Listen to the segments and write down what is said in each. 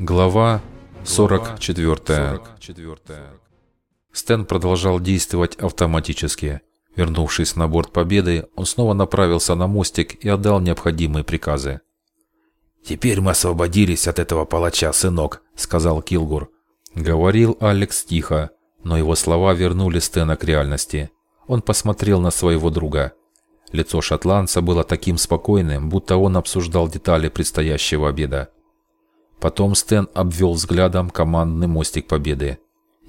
Глава 44. Стэн продолжал действовать автоматически. Вернувшись на борт Победы, он снова направился на мостик и отдал необходимые приказы. «Теперь мы освободились от этого палача, сынок», — сказал Килгур. Говорил Алекс тихо, но его слова вернули Стэна к реальности. Он посмотрел на своего друга. Лицо шотландца было таким спокойным, будто он обсуждал детали предстоящего обеда. Потом Стэн обвел взглядом командный мостик Победы.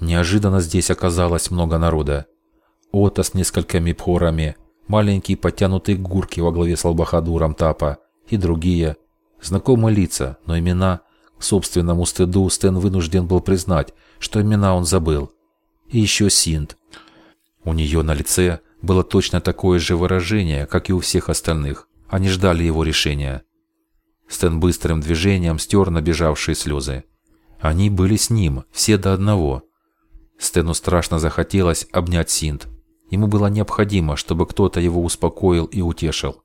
Неожиданно здесь оказалось много народа. Ота с несколькими пхорами, маленькие подтянутые гурки во главе с Албахадуром Тапа и другие. Знакомые лица, но имена, к собственному стыду, Стэн вынужден был признать, что имена он забыл. И еще Синт. У нее на лице было точно такое же выражение, как и у всех остальных. Они ждали его решения. Стэн быстрым движением стер набежавшие слезы. Они были с ним, все до одного. Стэну страшно захотелось обнять Синт. Ему было необходимо, чтобы кто-то его успокоил и утешил.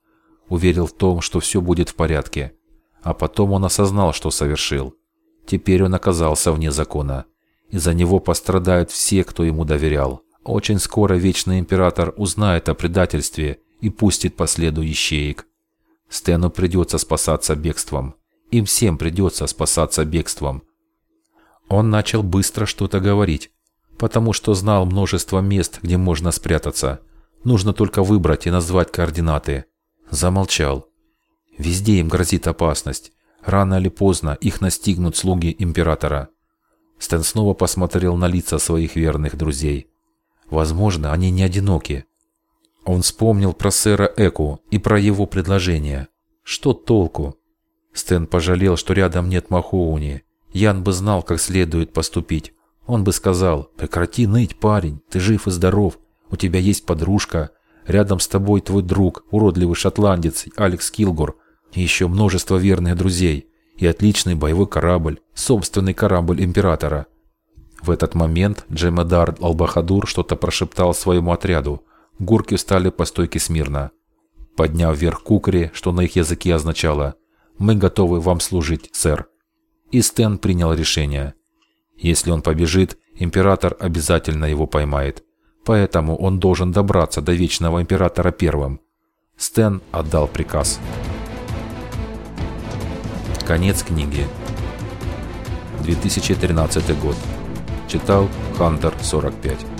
Уверил в том, что все будет в порядке. А потом он осознал, что совершил. Теперь он оказался вне закона. Из-за него пострадают все, кто ему доверял. Очень скоро Вечный Император узнает о предательстве и пустит по следу ищеек. Стэну придется спасаться бегством. Им всем придется спасаться бегством. Он начал быстро что-то говорить, потому что знал множество мест, где можно спрятаться. Нужно только выбрать и назвать координаты. Замолчал. Везде им грозит опасность. Рано или поздно их настигнут слуги Императора. Стэн снова посмотрел на лица своих верных друзей. Возможно, они не одиноки. Он вспомнил про сэра Эку и про его предложение. Что толку? Стэн пожалел, что рядом нет Махоуни. Ян бы знал, как следует поступить. Он бы сказал, прекрати ныть, парень, ты жив и здоров, у тебя есть подружка, рядом с тобой твой друг, уродливый шотландец Алекс Килгор, и еще множество верных друзей, и отличный боевой корабль, собственный корабль Императора. В этот момент Джемедар Албахадур что-то прошептал своему отряду, Гурки встали по стойке смирно. Подняв вверх кукри, что на их языке означало «Мы готовы вам служить, сэр». И Стэн принял решение. Если он побежит, император обязательно его поймает. Поэтому он должен добраться до Вечного Императора первым. Стэн отдал приказ. Конец книги. 2013 год. Читал Хантер 45.